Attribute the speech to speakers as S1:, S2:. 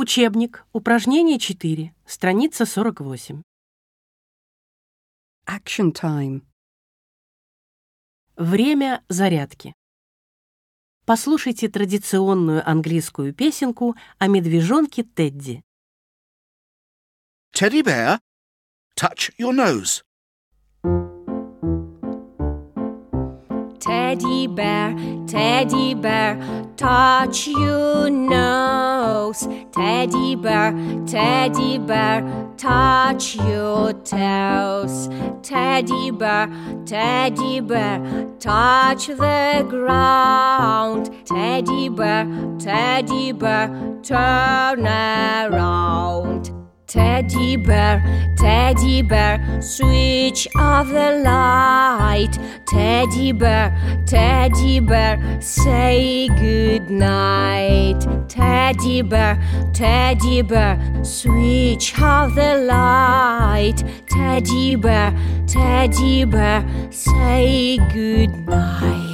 S1: Учебник, упражнение 4, страница 48.
S2: Action time.
S1: Время зарядки. Послушайте традиционную английскую песенку о медвежонке Тедди.
S3: Teddy bear, touch your nose.
S4: Teddy bear, teddy bear, touch your nose. Teddy bear, teddy bear, touch your toes. Teddy bear, teddy bear, touch the ground. Teddy bear, teddy bear, turn around. Teddy bear, teddy bear, switch off the light. Teddy bear, teddy bear, say good night. Teddy bear, teddy bear, switch off the light. Teddy bear, teddy bear, say good night.